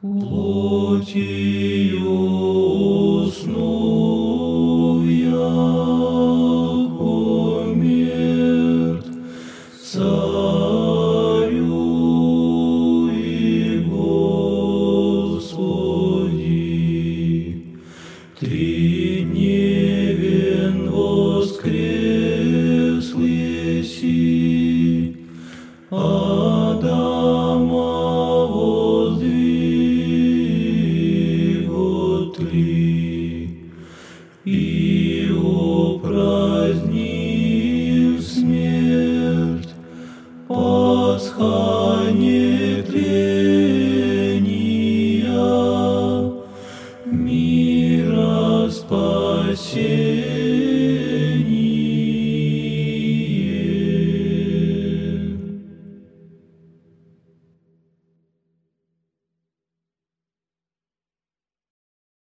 плотью уснув яко мертв царю и Господи. Три дневен воскрес еси, и упразднив смерть, Пасха нетления, мира спасения.